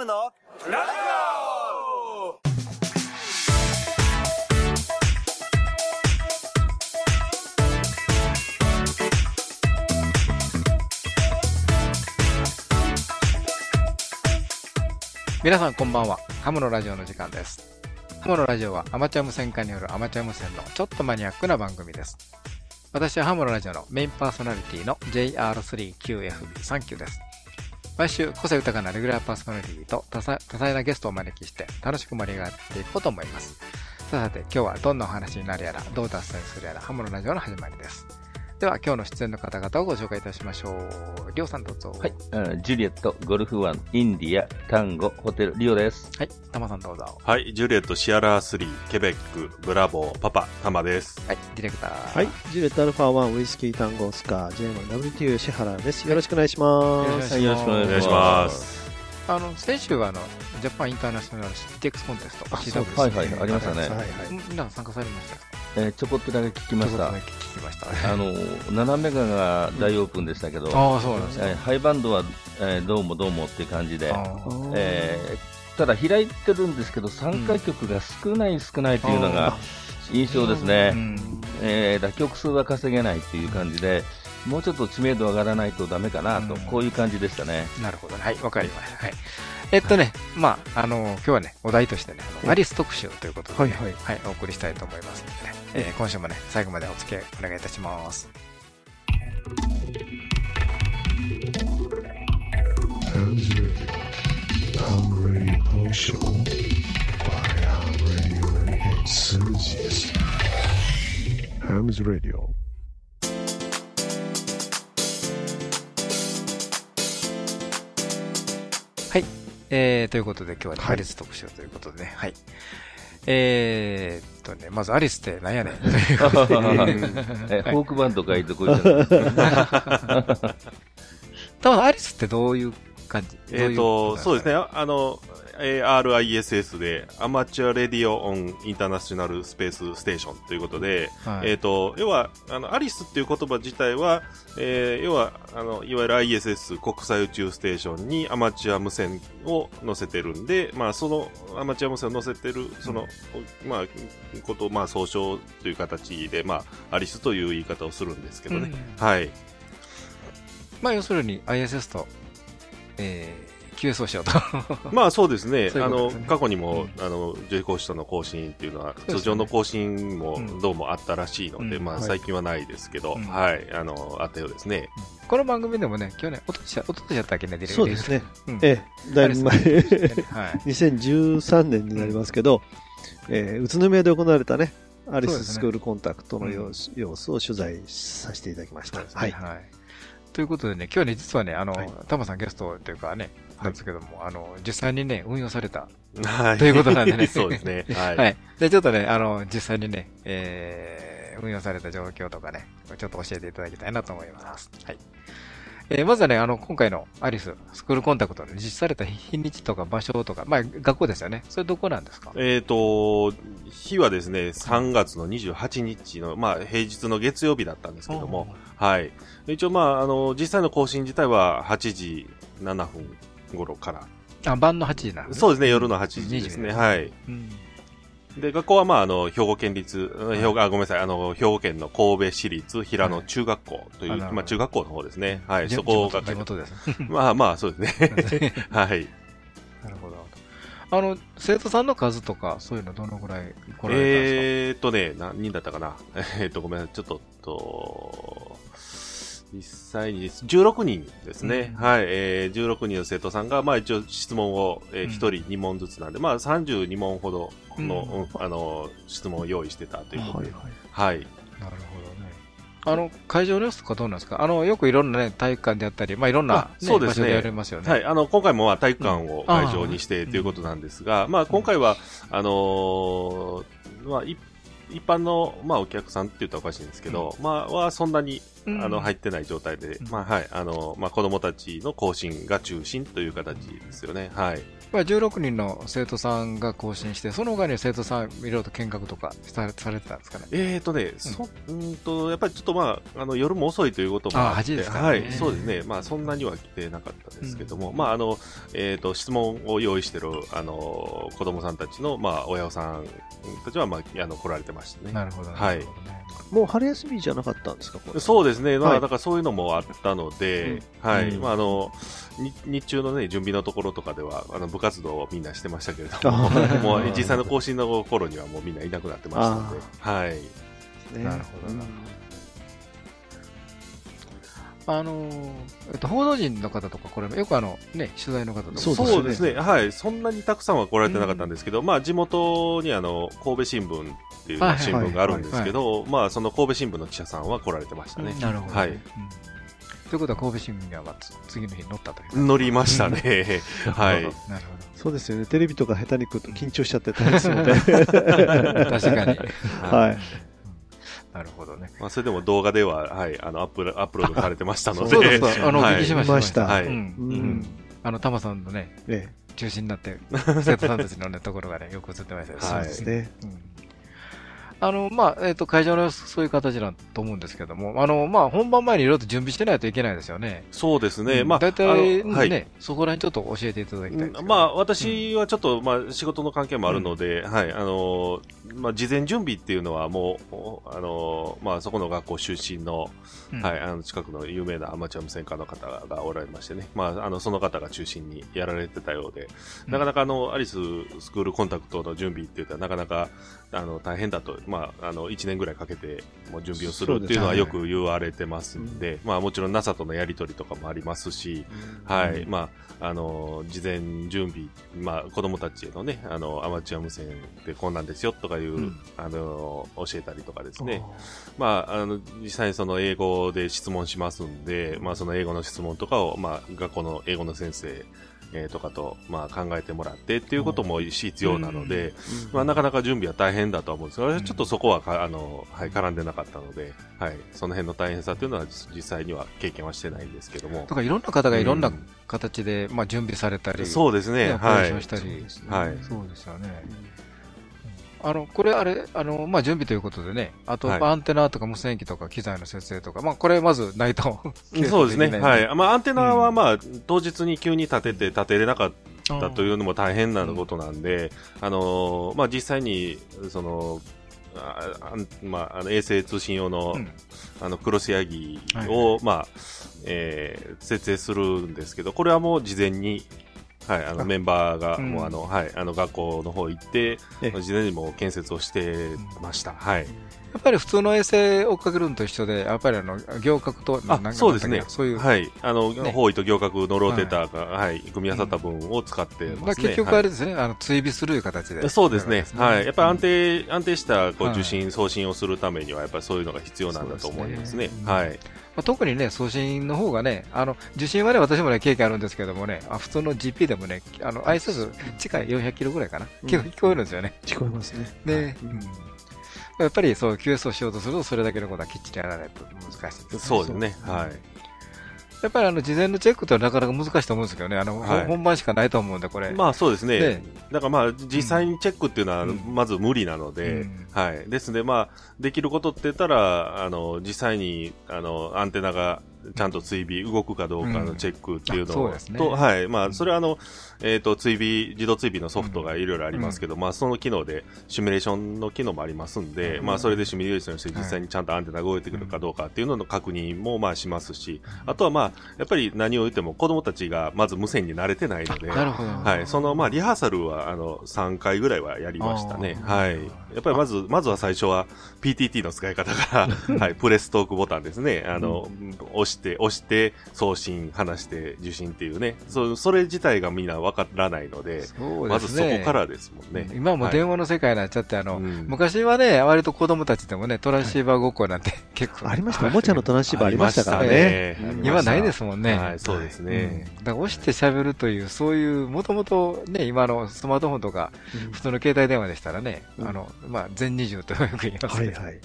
ムのラジオ皆さんこんばんは。ハムのラジオの時間です。ハムのラジオはアマチュア無線化によるアマチュア無線のちょっとマニアックな番組です。私はハムのラジオのメインパーソナリティの JR3QFB39 です。毎週個性豊かなレギュラーパーソナリティと多彩なゲストをお招きして楽しく盛り上がっていこうと思います。さて今日はどんなお話になるやら、どう脱線するやら、ハモのラジオの始まりです。では今日の出演の方々をご紹介いたしましょう。りょうさんどうぞ。はい、うんジュリエット、ゴルフワン、インディア、タンゴ、ホテル、リオです。はい。たまさんどうぞ。はい、ジュリエット、シアラー3、ケベック、ブラボー、パパ、タマです。はい。ディレクター。はい。ジュレットアルファ1ウイスキー単語スカー J1WTU 支原です。よろしくお願いします。はいよろしくお願いしま。す。あの、先週はあの、ジャパンインターナショナル CTX コンテスト。あそう CWC はいはいありましたねはいはい。皆さん参加されました？えーちょこっとだけ聞きました。あの、7メガが大オープンでしたけど、ああ、そうなんですね。えーハイバンドは、えーどうもどうもっていう感じで、えーただ開いてるんですけど、参加曲が少ない少ないというのが印象ですうね。んえーだ曲数は稼げないっていう感じで、もうちょっと知名度上がらないとダメかなと、うんこういう感じでしたね。なるほどね。はい、わかりました。はい。えっとね、まあ、あの、今日はね、お題としてね、あのアリス特集ということでね、はいはいお送りしたいと思いますのでね、えー今週もね、最後までお付き合いお願いいたします。Ham's Radio. Ham Radio Show by Ham Ham's Radio. えー、ということで今日はね、はい。アリス特集ということでね、はい。えーっとね、まずアリスって何やねん。ということで、えーフォークバンド書いてこいじゃない多分アリスってどういう感じ？えっ、と、そうですね、ああの、えー RISS で、アマチュアレディオオンインターナショナルスペースステーションということで、はいえっ、と、要は、あの、アリスっていう言葉自体は、えー要は、あの、いわゆる ISS 国際宇宙ステーションにアマチュア無線を載せてるんで、まあ、そのアマチュア無線を載せてる、その、まあ、ことを、まあ、総称という形で、まあ、アリスという言い方をするんですけどね。はい。まあ、要するに ISS と、えー、しようと。まあそうですね。あのそういうことですね、過去にも、うんあの、コーストの更新っていうのは、通常の更新もうんどうもあったらしいので、うんまあはい最近はないですけど、うんはい、あの、あったようですね。この番組でもね、去年、おととし、おととしやったっけね、ディレクターそうですね。うんええ、だいぶ前。はい。2013年になりますけど、えー宇都宮で行われたね、アリススクールコンタクトの様子,、様子を取材させていただきました。ははいい。。ということでね、今日ね、実はね、あのはい、タマさんゲストというかね、なんですけども、あの、実際にね、運用された。はい。ということなんでね そうですね。はい。はい。で、ちょっとね、あの、実際にね、えー、運用された状況とかね、ちょっと教えていただきたいなと思います。はい。えーまずはね、あの、今回のアリス、スクールコンタクトで実施された日にちとか場所とか、まあ、学校ですよね。それどこなんですか？えっ、と、日はですね、3月の28日の、まあ、平日の月曜日だったんですけども、はい。一応、まあ、あの、実際の更新自体は8時7分頃から。あ、晩の8時なんそうですね、夜の8時ですね。20はい。うん。で、学校は、まあ、あの、兵庫県立、兵庫、あ、ごめんなさい、あの、兵庫県の神戸市立平野中学校という、はいまあ、中学校の方ですね。はい、地そこが地、元です。まあまあ、そうですね。はい。なるほど。あの、生徒さんの数とか、そういうのどのぐらい来られえーっとね、何人だったかな？えーっと、ごめんなさい、ちょっと、と、実際に16人ですね。うんはい、えー、16人の生徒さんが、まあ一応質問を、えー、うん1人2問ずつなんで、まあ32問ほどの、うんうんあの、質問を用意してたということで。はいはい。はい。なるほどね。あの、会場の様子とかどうなんですか？あの、よくいろんなね、体育館であったり、まあいろんな、あそうですねやれますよね。はい、あの、今回もまあ体育館を会場にしてということなんですが、まあ今回は、あのーまあ、い一般の、まあ、お客さんって言ったらおかしいんですけど、まあ、はそんなにうんあの、入ってない状態で、うんまあ、はい、あの、まあ、子供たちの更新が中心という形ですよね。はい。まあ、16人の生徒さんが更新して、その他に生徒さん、いろいろと見学とかされされてたんですかね。えーとね、そ、うんと、やっぱりちょっとまあ、あの、夜も遅いということもああって、8ですからねはい、そうですね。まあ、そんなには来てなかったですけども、まあ、あの、えーと、質問を用意してる、あの、子供さんたちの、まあ、親御さんたちは、まあ、あの、来られてましたね。なるほど。はいもう春休みじゃなかったんですかこれそうですね、まあ、はい。だからそういうのもあったので、はい、うん。まあ、あの、に日中のね、準備のところとかでは、あの、部活動をみんなしてましたけれども、もう実際の更新の頃にはもうみんないなくなってましたので、はい。ね。なるほどなあのーえっと、報道陣の方とか、これ、よくあの、ね、取材の方とか、そうですねね、はい、そんなにたくさんは来られてなかったんですけど、まあ、地元にあの、神戸新聞っていう新聞があるんですけど、まあ、その神戸新聞の記者さんは来られてましたね。なるほど、ね。はいうんということは、神戸新聞には、まあ、つ次の日に載ったという。乗りましたね。はい。なるそうですよね。テレビとか下手に来ると緊張しちゃって大変ですので。ほど。確かに。はい。なるほどね。まあ、それでも動画では、はい、あの、アップロアップロードされてましたので。そうですあの、おはい聞きしました。見ましたはい。あの、タマさんのね、え中心になって、生徒さんたちのね、ところがね、よく映ってましたそうですね。うんあの、まあ、えっ、と、会場のそういう形だと思うんですけども、あの、まあ、本番前にいろいろと準備してないといけないですよね。そうですね。まあ、大体、ね、はい。そこら辺ちょっと教えていただきたいまあ、私はちょっと、まあ、仕事の関係もあるので、はい、あの、まあ、事前準備っていうのはもう、おあの、まあ、そこの学校出身の、うん。はい、あの、近くの有名なアマチュア無線家の方がおられましてね、まあ、あの、その方が中心にやられてたようで、うん。なかなかあの、アリススクールコンタクトの準備っていうのはなかなか、あの、大変だと、まあ、あの、1年ぐらいかけて、もう準備をするっていうのはよく言われてますんで、まあ、もちろん NASA とのやり取りとかもありますし、はい、まあ、あの、事前準備、まあ、子供たちへのね、あの、アマチュア無線ってこんなんですよとかいう、うん。あの、教えたりとかですね。まあ、あの、実際にその英語で質問しますんで、まあ、その英語の質問とかを、まあ、学校の英語の先生、えーとかと、まあ、考えてもらってっていうことも必要なので、まあ、なかなか準備は大変だとは思うんですが、私はちょっとそこはか、あの、はい、絡んでなかったので、はい、その辺の大変さというのは実実際には経験はしてないんですけども。と。かいろんな方がいろんなうん。形で、まあ、準備されたり、そうですね、はい。そうですよね。あの、これあれ、あの、まあ、準備ということでね、あと、はい。アンテナとか無線機とか機材の設営とか、まあ、これまずないと。そうですね。はい。まあ、アンテナはまあ、当日に急に立てて立てれなかったとういうのも大変なことなんで、あのーまあ、実際に、その、あまあ、あの衛星通信用の、うん。あの、クロスヤギはいを、まあ、えー設営するんですけど、これはもう事前に、はい、あの、あメンバーが、うんもうあの、はい、あの、学校の方行って、ええ事前にもう建設をしてました。はい。やっぱり普通の衛星追っかけるのと一緒で、やっぱりあの、行角と、あそうですねそういう。はい。あの、ね方位と行角のローテーターが、はい、組み合わさった分を使ってますね。結局あれですね、あの、追尾するいう形で。そうですね。はい。やっぱり安定。定、安定したこうはい受信、送信をするためには、やっぱりそういうのが必要なんだと思いますねはい。まあ特にね、送信の方がね、あの、受信はね、私もね、経験あるんですけどもね、あ普通の GP でもね、あの、愛数近い400キロぐらいかな。うん聞こ聞こえるんですよね。聞こえますね。で、うんやっぱりそう QS をしようとすると、それだけのことはきっちりやらないと難しいです、ね。そうですね。はい。やっぱりあの事前のチェックってなかなか難しいと思うんですけどね、あの、はい本番しかないと思うんで、これ。まあそうですね。ねだからまあ実際にチェックっていうのはうんまず無理なので、うんはい。ですのでまあできることって言ったら、あの、実際にあのアンテナがちゃんと追尾、動くかどうかのチェックっていうのと、はい。まあそれはあの、えっ、と、追尾、自動追尾のソフトがいろいろありますけど、まあその機能でシミュレーションの機能もありますんで、うんまあそれでシミュレーションして実際にちゃんとアンテナが動いてくるかどうかっていうのの確認もまあしますし、あとはまあ、やっぱり何を言っても子供たちがまず無線に慣れてないので、なるほど。はい、そのまあリハーサルはあの3回ぐらいはやりましたね。はい。やっぱりまず、まずは最初は PTT の使い方から、はい、プレストークボタンですね。あの、押して、押して、送信、話して、受信っていうね。そそれ自体がみんな分わからないので、そうまずそ。こからですもんね。今はもう電話の世界になっちゃって、あの、うん昔はね、割と子供たちでもね、トランシーバーごっこなんて結構、ありました？おもちゃのトランシーバーありましたからね。ね今ないですもんね。はい、そうですうんね。だから押して喋るという、そういう、もともとね、今のスマートフォンとか、普通の携帯電話でしたらね、うんあの、まあ、全20とよく言いますけど、はいはい。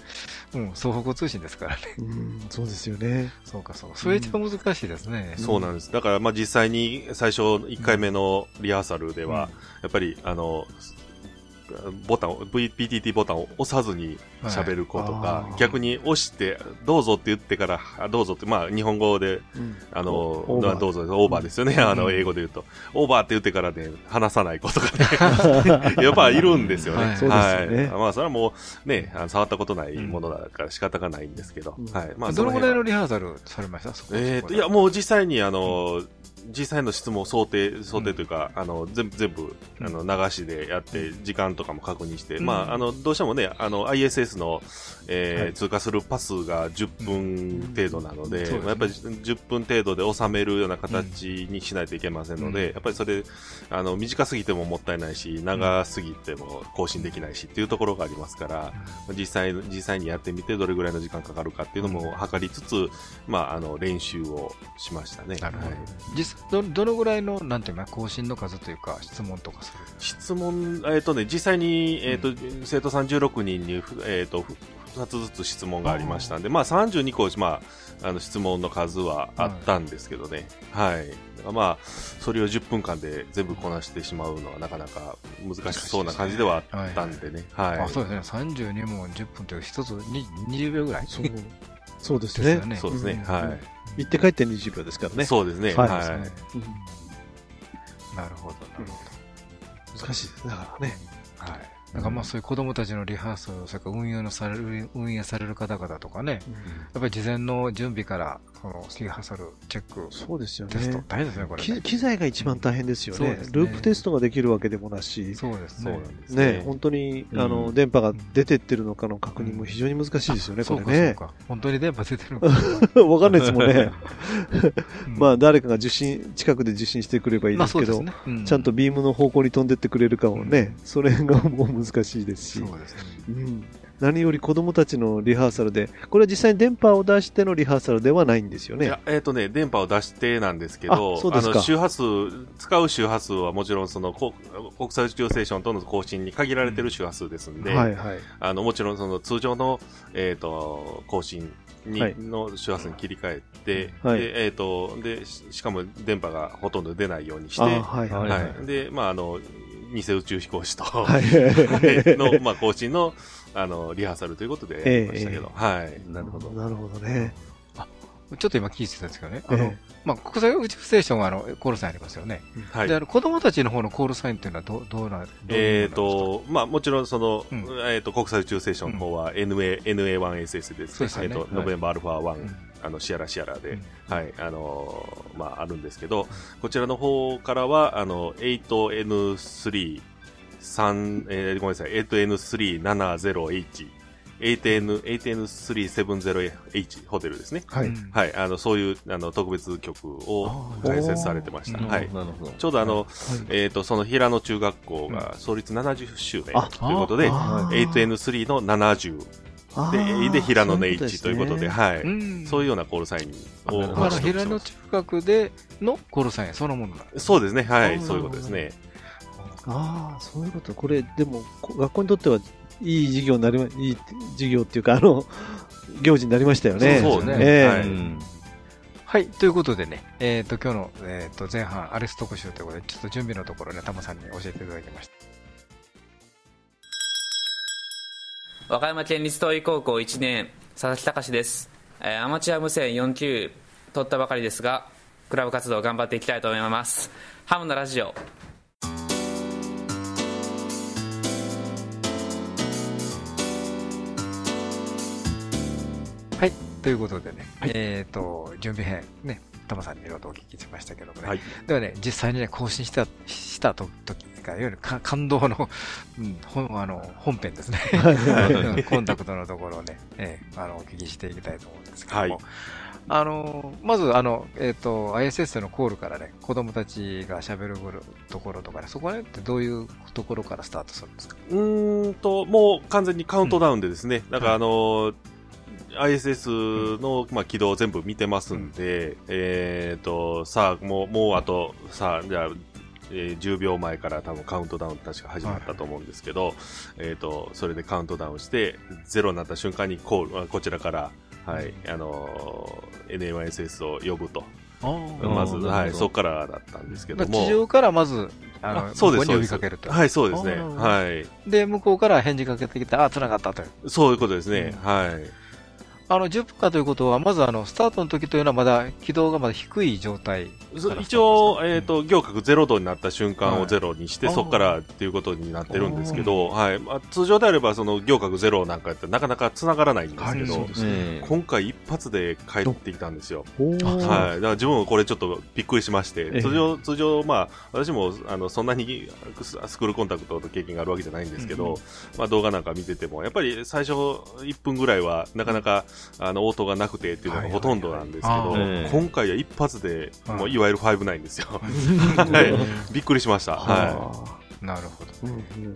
うん、双方向通信ですからね。うん、そうですよね。そうか、そうか。それ一番難しいですね。そうなんです。だから、まあ実際に最初1回目のリハーサルでは、やっぱり、あの、ボタンを、V- PTT ボタンを押さずに喋る子とか、はい逆に押して、どうぞって言ってから、あどうぞって、まあ日本語で、うん。あの、どうぞ、オーバーですよね。あの、英語で言うと。オーバーって言ってからね、話さない子とかね、やっぱいるんですよね。はい。ね。はい。まあ、それはもう、ね、触ったことないものだから仕方がないんですけど、うん。はい。まあ、どのぐらいのリハーサルされました？えーと、いや、もう実際に、あの、実際の質問を想定、想定というか、あの、全部、全部、あの、流しでやって、時間とかも確認して、うん。まあ、あの、どうしてもね、あの、ISS の、えーはい。通過するパスが10分程度なので、やっぱり10分程度で収めるような形にしないといけませんので、うん。やっぱりそれ、あの、短すぎてももったいないし、長すぎても更新できないしっていうところがありますから、実際、実際にやってみてどれぐらいの時間かかるかっていうのも測りつつ、まあ、あの、練習をしましたね。はい。実際ど、どのぐらいの、なんていうの更新の数というか、質問とかする？質問、えっ、とね、実際に、えっ、と、生徒さん16人に、ふえっ、と、ふ2つずつ質問がありましたんで、まあ32個、まあ、あの質問の数はあったんですけどね。はい。まあ、それを10分間で全部こなしてしまうのはなかなか難しそうな感じではあったんでね。はい。あ、そうですね。32問10分という一つに20秒ぐらい？そう。そうですよね。そうですね。うんは行って帰って20秒ですからい。ね。そうですね。はいなるほど、なるほ難しいです。だからね。ど。はい。だからまあそういう子供たちのリハーサル、それから運用のされる、運営される方々とかね、やっぱり事前の準備から、このリハーサル、チェック、そうですよテストね、。大変ですね、これね。き機材が一番大変ですよねそうですねループテストができるわけでもなし、そうですね。ねね。本当に、うんあの、電波が出てってるのかの確認も非常に難しいですよね、これね。本当に電波出てるのか。わかんないですもんね。う ん まあ、誰かが受信、近くで受信してくればいいですけど、ね。うちゃんとビームの方向に飛んでってくれるかもね、それがもう難しいですし、そうですね。うん、何より子供たちのリハーサルで、これは実際に電波を出してのリハーサルではないんですよねいや。、えっ、とね、電波を出してなんですけど、あの、周波数、使う周波数はもちろんその、こ国際宇宙ステーションとの更新に限られてる周波数ですんで、はいはい。あの、もちろんその通常の、えっ、と、更新に、はいの周波数に切り替えて、はいで、えっ、と、で、ししかも電波がほとんど出ないようにして、あはいはい。は。はいで、まあ、あの、偽宇宙飛行士と、い。の、まあ、更新の、あの、リハーサルということでやりましたけど、はい。なるほど。なるほどね。ちょっと今聞いてたんですけどね。あの、えまあ、国際宇宙ステーションはあの、コールサインありますよね。はいで、あ。の、子供たちの方のコールサインっていうのはどう、どうな、どうえっ、ものなんですか？と、まあもちろんその、うんえっ、と、国際宇宙ステーションの方は NA、NA1SS ですそうですよねえっ、と、はいノベンバーアルファ1、うんあの、シアラシアラで、うんはい、あのーまああるんですけど、こちらの方からは、あの、8N3、3、えーごめんなさい、8N370H、8N、8N370H ホテルですね。はい。うん。はい、あの、そういう、あの、特別曲をあー。解説されてました。うんはい。なるほど。ちょうどあの、はい。えっ、と、その平野中学校が創立70周年あということで、あー。8N3 の70あー。で、で、平野の H ということで、ね。はい、うん。そういうようなコールサインをあなるほど。まあ、あの、取得平野中学でのコールサインそのものなんです。そうですね、はい、そういうことですね。ああ、そういうこと。これ、でも、こ学校にとっては、いい授業になりま、いい授業っていうか、あの、行事になりましたよね。そうねええはいうんはい。ということでね、えっ、と、今日の、えっ、と、前半、アレス特集ということで、ちょっと準備のところね、タモさんに教えていただきました。和歌山県立東医高校1年佐々木隆です、えーアマチュア無線4級取ったばかりですがクラブ活動頑張っていきたいと思いますハムのラジオということでね、えっ、と、準備編、ね、タモさんにいろいろとお聞きしましたけどもね。はい。ではね、実際にね、更新した、したと時が、いわゆるか感動の、うん、本、あの、本編ですね。うん コンタクトのところをね、ええあの、お聞きしていきたいと思うんですけども、はい。あの、まず、あの、えっ、と、ISS のコールからね、子供たちが喋るところとかね、そこら辺ってどういうところからスタートするんですか？うーんと、もう完全にカウントダウンでですね、だからあの、ISS の、まあ、軌道を全部見てますんで、えっ、と、さあ、もう、もうあと、さあ、じゃあ、えー10秒前から多分カウントダウン確か始まったと思うんですけど、えっ、と、それでカウントダウンして、ゼロになった瞬間にコール、あこちらから、はい、あのー NMISS を呼ぶと。まず、はい、そこからだったんですけまあども。地上からまず、あの、あそうです、呼び。かけると。はい、そうですね。はい。で、向こうから返事かけてきて、あ、繋がったという。そういうことですね。はい。あの、10分間ということは、まずあの、スタートの時というのはまだ軌道がまだ低い状態一応、えっ、と、行角0度になった瞬間をはいゼロにして、あーそこからっていうことになってるんですけど、はい。まあ、通常であれば、その行角0なんかやってなかなか繋がらないんですけど、ねええ今回一発で帰ってきたんですよ。はい。だから自分もこれちょっとびっくりしまして、ええ通常、通常、まあ、私も、あの、そんなにススクールコンタクトの経験があるわけじゃないんですけど、まあ動画なんか見てても、やっぱり最初1分ぐらいはなかなか、あの、応答がなくてっていうのがほとんどなんですけどはいはいはいあ、ー今回は一発で、はいもういわゆる5なんですよ。はい。びっくりしました。ははなるほど。い。うんうん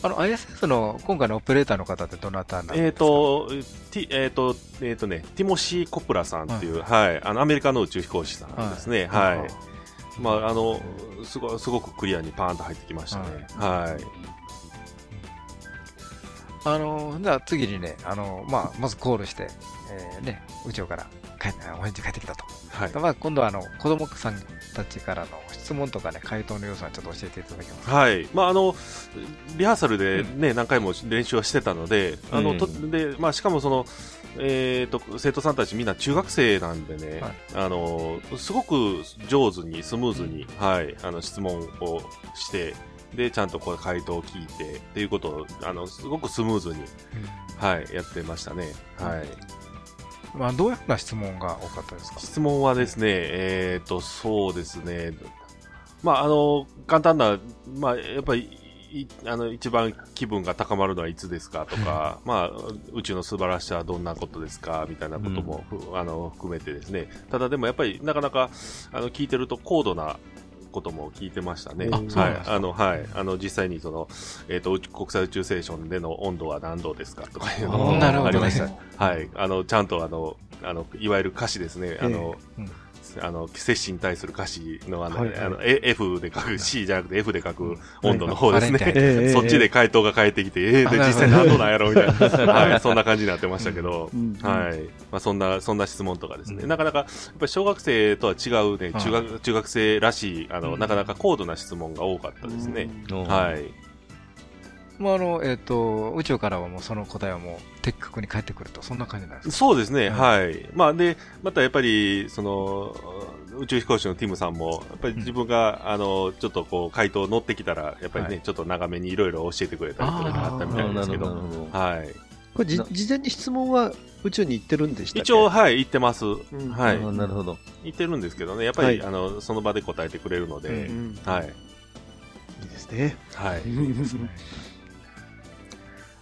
あの、ISS の今回のオペレーターの方ってどなたなんい。ですか？えっ、と、ティ、えっ、と、えっ、とね、ティモシー・コプラさんっていう、はい、あの、アメリカの宇宙飛行士さんですね。はい。まあ、あの、すごすごくクリアにパーンと入ってきましたね。はい。あの、じゃあ次にね、あの、まあ、まずコールして、えーね、宇宙から帰お返事帰ってきたと。はい。まあ、今度はあの、子供さんたちからの質問とかね、回答の要素はちょっと教えていただけますか？はい。まあ、あの、リハーサルでね、何回も練習はしてたので、あの、うんとで、まあ、しかもその、えっ、と、生徒さんたちみんな中学生なんでね、はいあの、すごく上手に、スムーズに、はい、あの、質問をして、で、ちゃんとこう回答を聞いて、っていうことを、あの、すごくスムーズに、はい、やってましたね。はい。まあ、どういうふうな質問が多かったですか？質問はですね、えっ、と、そうですね。まあ、あの、簡単な、まあ、やっぱり、いあの、一番気分が高まるのはいつですかとか、まあ、宇宙の素晴らしさはどんなことですかみたいなことも、ふあの、含めてですね。ただでもやっぱり、なかなか、あの、聞いてると高度な、ことも聞いてましたね。はい。あの、はい。あの、実際にその、えっ、と、国際宇宙ステーションでの温度は何度です。かとかいうのもなるほどねありました。はい。あの、ちゃんとあの、あの、いわゆる歌詞です。ね。あの、うんあの、摂氏に対する歌詞のあの、はいはいあの、え F で書く、C じゃなくて F で書く温度の方ですね。はい ええそっちで回答が返ってきて、えー、で、あ実際何度なんやろみたいな。はい、そんな感じになってましたけど、うんはい。まあ、そんな、そんな質問とかですね。うんなかなか、やっぱり小学生とは違うね、中学、中学生らしい、あの、うんなかなか高度な質問が多かったですね。うんはい。まあ、あの、えっ、と、宇宙からはもうその答えはもう的確に返ってくると、そんな感じなんですか？そうですね、うんはい。まあ、で、またやっぱり、その、宇宙飛行士のティムさんも、やっぱり自分が、あの、ちょっとこう、回答乗ってきたら、やっぱりね、はいちょっと長めにいろいろ教えてくれたりとかがあったみたいですけど。はい。これじ、事前に質問は宇宙に行ってるんでしたっけ？一応、はい、言ってます。んはい。あなるほど。言ってるんですけどね、やっぱり、はいあの、その場で答えてくれるので、うんはい。いいですね。はい。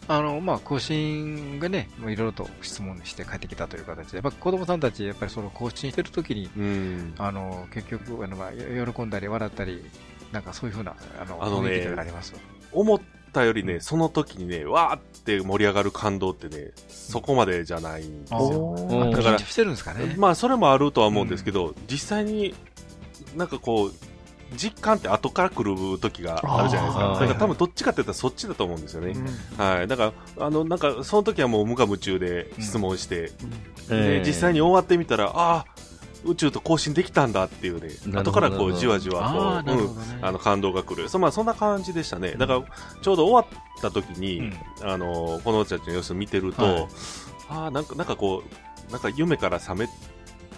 あの、まあ、更新がね、いろいろと質問して帰ってきたという形で、やっぱ子供さんたち、やっぱりその更新してるときに、うん。あの、結局、あの、まあ、よ喜んだり笑ったり、なんかそういうふうな、あの、あのねあります。思ったよりね、その時にね、わーって盛り上がる感動ってね、そこまでじゃないんですよ。だか、らしてるんですかね。まあ、それもあるとは思うんですけど、実際になんかこう、実感って後から来る時があるじゃないですか。だから多分どっちかって言ったらそっちだと思うんですよね。うん。はい。だから、あの、なんか、その時はもう無我夢中で質問して、ええで実際に終わってみたら、ああ、宇宙と交信できたんだっていうね、後からこう、じわじわこう、うん。あの、感動が来る。そ,、まあ、そんな感じでしたね。だから、ちょうど終わった時に、うん。あの、この子たちの様子を見てると、はい。ああ、なんか、なんかこう、なんか夢から覚め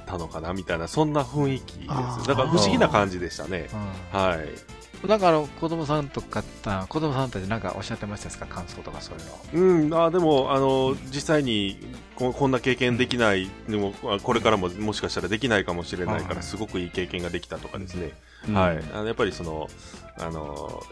たのかなみたいな、そんな雰囲気です。だから不思議な感じでしたね。うんはい。なんかあの、子供さんとか、あ子供さんたちなんかおっしゃってましたですか？感想とかそういうの。うん、あーでも、あの、実際にこ、こんな経験できない、でも、あこれからももしかしたらできないかもしれないから、はいすごくいい経験ができたとかですね。うんはい。あのやっぱりその、あの、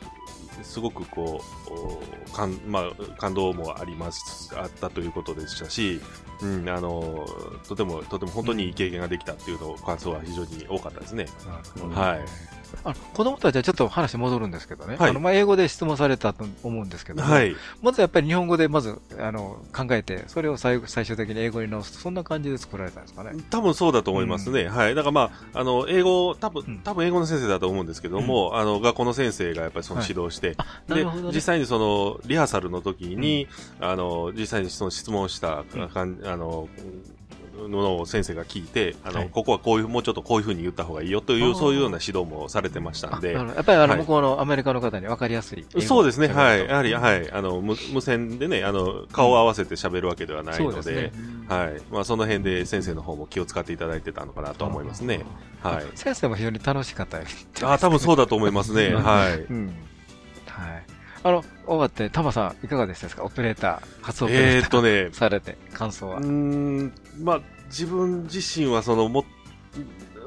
すごくこう、お感まあ、感動もあります、あったということでしたし、うん、あの、とても、とても本当にいい経験ができたっていうの、感想は非常に多かったですね。なるほどはい。あの子供たちはちょっと話戻るんですけどね。はいあの、まあ、英語で質問されたと思うんですけども、はい。まずやっぱり日本語でまず、あの、考えて、それを最後、最終的に英語に直す、そんな感じで作られたんですかね。多分そうだと思いますね。はい。だからまあ、あの、英語、多分、うん多分英語の先生だと思うんですけども、あの、学校の先生がやっぱりその指導して、で実際にその、リハーサルの時に、あの、実際にその質問した、あの、のを先生が聞いて、あの、はいここはこういう、もうちょっとこういうふうに言った方がいいよという、そういうような指導もされてましたんでやっぱりあの、はい向こうのアメリカの方に分かりやすいそうですね、はい。やはり、はい。あの、無無線でね、あの、顔を合わせて喋るわけではないのでそうですね、はい。まあ、その辺で先生の方も気を使っていただいてたのかなとは思いますね。はい。先生も非常に楽しかったよ。あ、多分そうだと思いますね。はい。うん。はい。あの、終わって、タマさん、いかがでしたですか？オペレーター、初オペレーター。えーっとね、されて、感想は。うー。ん、まあ、自分自身はその、も、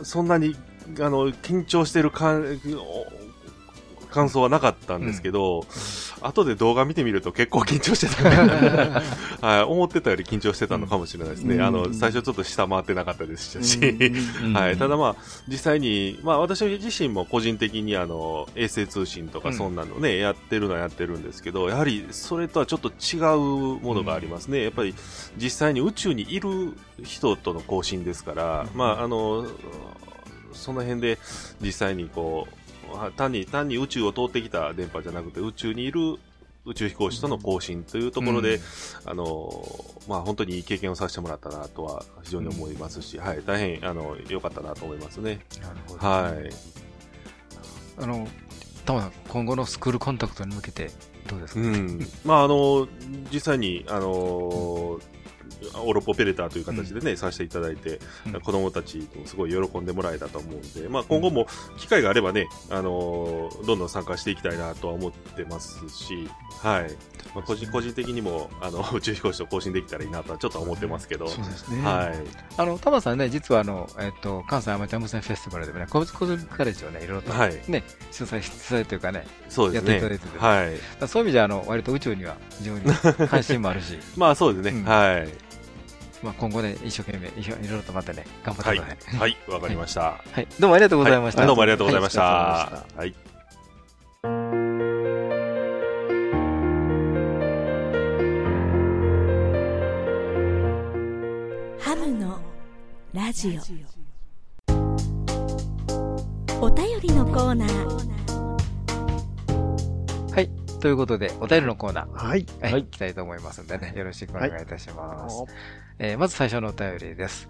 そんなに、あの、緊張してる感、お感想はなかったんですけど、後で動画見てみると結構緊張してた。な はい、思ってたより緊張してたのかもしれないですね。うん。あの、最初ちょっと下回ってなかったですし、うん。はい。ただまあ、実際に、まあ私自身も個人的にあの、衛星通信とかうん。そんなのね、やってるのはやってるんですけど、やはりそれとはちょっと違うものがありますね。やっぱり実際に宇宙にいる人との交信ですから、まああの、その辺で実際にこう、は単に、単に宇宙を通ってきた電波じゃなくて、宇宙にいる宇宙飛行士との交信というところで、うんあの、まあ、本当にいい経験をさせてもらったなとは非常に思いますし、はい、大変、あの、良かったなと思いますね。なるほど。はい。あの、タマさん、今後のスクールコンタクトに向けて、どうですか？うん。まあ、あの、実際に、あの、オロポペレターという形でね、させていただいて、うん子供たちにもすごい喜んでもらえたと思うんで、まあ今後も機会があればね、あのどんどん参加していきたいなとは思ってますし、はい。まあ個人個人的にも、あの、宇宙飛行士と更新できたらいいなとはちょっと思ってますけど、そうですね。はい。あの、タマさんね、実はあの、えっと、関西アマチュア無線フェスティバルでもね、コズコズミカレッジをね、いろいろとはいね、主催、主催というかね、そうですねやっていただいて。てはい。そういう意味じゃ、あの、割と宇宙には非常に関心もあるし、まあそうですね。うんはい。まあ今後ね、一生懸命、いろいろとまたね、頑張ってはいください。。はい。わかりました。はい。どうもありがとうございました。はどうもありがとうございました。ははい。ハムのラジオお便りのコーナーはい。ということで、お便りのコーナー、はい。はい、はい行きたいと思いますんでね、よろしくお願いいたします。えーまず最初のお便りです。